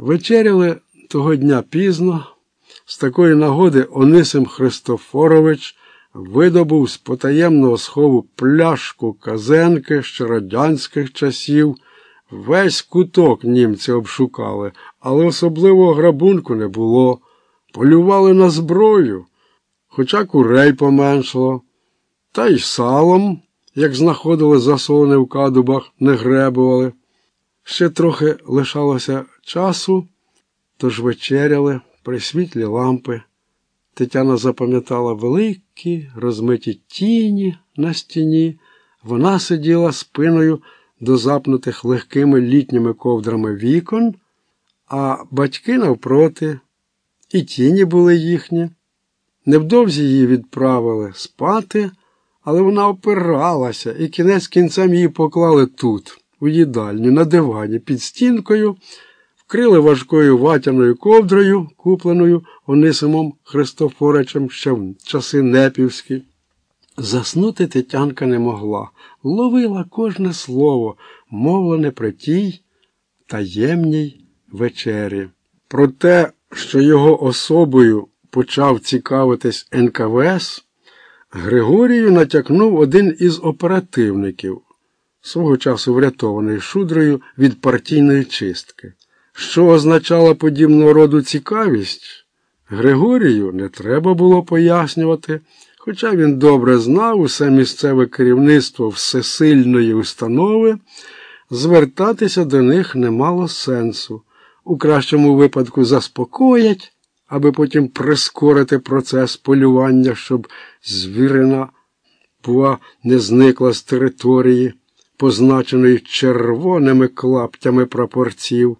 Вечеряли того дня пізно. З такої нагоди Онисим Христофорович видобув з потаємного схову пляшку казенки ще радянських часів. Весь куток німці обшукали, але особливого грабунку не було. Полювали на зброю, хоча курей поменшало, та й салом, як знаходили засолене в кадубах, не гребували. Ще трохи лишалося часу, тож вечеряли при світлі лампи. Тетяна запам'ятала великі розмиті тіні на стіні. Вона сиділа спиною до запнутих легкими літніми ковдрами вікон, а батьки навпроти, і тіні були їхні. Невдовзі її відправили спати, але вона опиралася, і кінець кінцем її поклали тут, у їдальні, на дивані, під стінкою, вкрили важкою ватяною ковдрою, купленою Онисимом Христофоричем ще в часи Непівські. Заснути Тетянка не могла, ловила кожне слово, мовлене при тій таємній вечері. Про те, що його особою почав цікавитись НКВС, Григорію натякнув один із оперативників, свого часу врятований шудрою від партійної чистки. Що означала подібного роду цікавість, Григорію не треба було пояснювати, хоча він добре знав усе місцеве керівництво всесильної установи, звертатися до них не мало сенсу. У кращому випадку заспокоять, аби потім прискорити процес полювання, щоб звірина бува не зникла з території, позначеної червоними клаптями прапорців.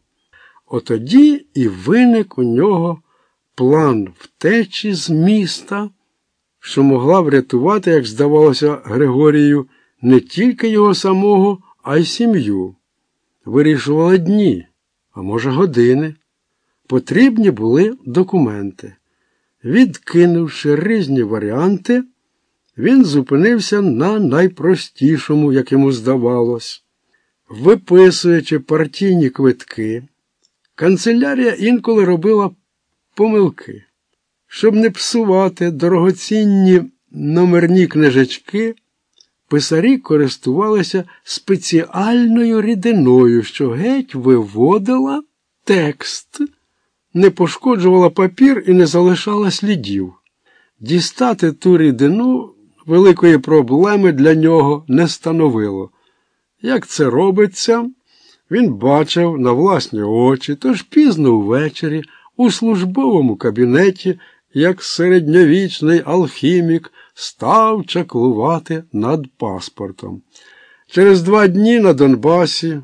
Отоді і виник у нього план втечі з міста, що могла врятувати, як здавалося, Григорію, не тільки його самого, а й сім'ю. Вирішували дні, а може, години. Потрібні були документи. Відкинувши різні варіанти, він зупинився на найпростішому, як йому здавалось. Виписуючи партійні квитки, канцелярія інколи робила помилки. Щоб не псувати дорогоцінні номерні книжечки, писарі користувалися спеціальною рідиною, що геть виводила текст, не пошкоджувала папір і не залишала слідів. Дістати ту рідину великої проблеми для нього не становило. Як це робиться, він бачив на власні очі, тож пізно ввечері у службовому кабінеті, як середньовічний алхімік, став чаклувати над паспортом. Через два дні на Донбасі,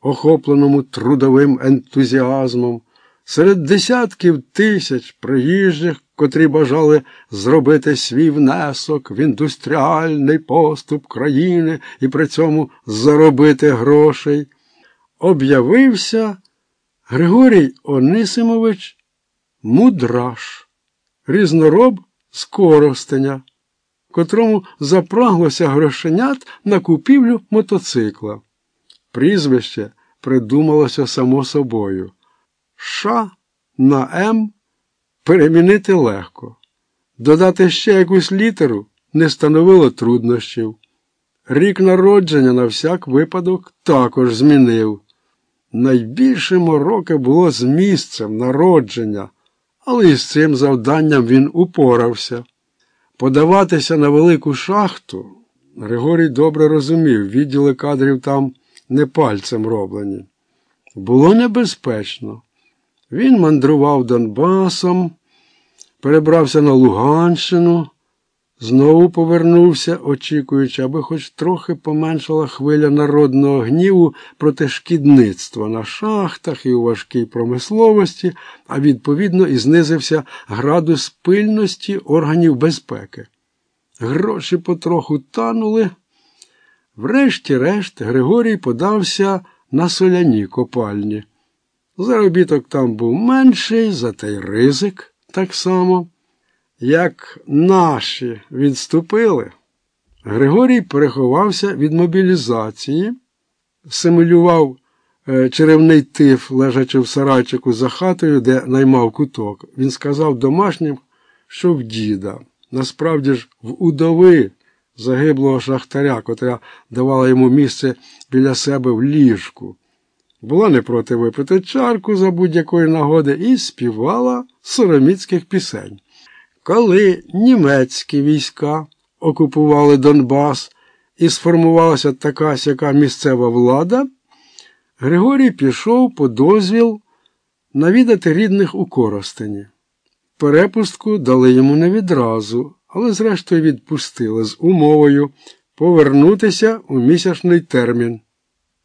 охопленому трудовим ентузіазмом, серед десятків тисяч приїжджих, котрі бажали зробити свій внесок в індустріальний поступ країни і при цьому заробити грошей, об'явився Григорій Онисимович Мудраш, різнороб з Коростеня, котрому запраглося грошенят на купівлю мотоцикла. Прізвище придумалося само собою. Ша на М перемінити легко. Додати ще якусь літеру не становило труднощів. Рік народження на всяк випадок також змінив. Найбільше мороки було з місцем народження, але із цим завданням він упорався. Подаватися на велику шахту Григорій добре розумів, відділи кадрів там не пальцем роблені. Було небезпечно. Він мандрував Донбасом, перебрався на Луганщину. Знову повернувся, очікуючи, аби хоч трохи поменшала хвиля народного гніву проти шкідництва на шахтах і у важкій промисловості, а відповідно і знизився градус пильності органів безпеки. Гроші потроху танули. Врешті-решт Григорій подався на соляні копальні. Заробіток там був менший, зате й ризик так само. Як наші відступили, Григорій переховався від мобілізації, симулював е, черевний тиф, лежачи в сарайчику за хатою, де наймав куток. Він сказав домашнім, що в діда. Насправді ж, в удови загиблого шахтаря, котра давала йому місце біля себе в ліжку. Була не проти випити чарку за будь-якої нагоди і співала сороміцьких пісень. Коли німецькі війська окупували Донбас і сформувалася така сяка місцева влада, Григорій пішов по дозвіл навідати рідних у Коростені. Перепустку дали йому не відразу, але зрештою відпустили з умовою повернутися у місячний термін.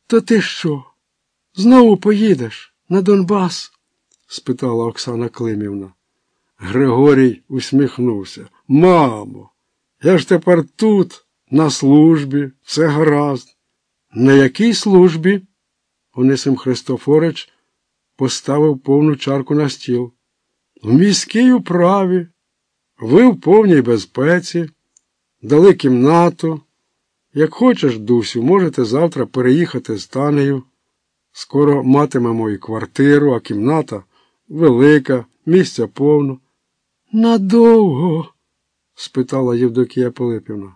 То ти що? Знову поїдеш на Донбас? спитала Оксана Климівна. Григорій усміхнувся. Мамо, я ж тепер тут, на службі, все гаразд. На якій службі? Онисим Христофорич поставив повну чарку на стіл. В міській управі, ви в повній безпеці, дали кімнату. Як хочеш, Дусю, можете завтра переїхати з Танею. Скоро матимемо і квартиру, а кімната велика, місця повно. Надовго? спитала Євдокія Пилипівна.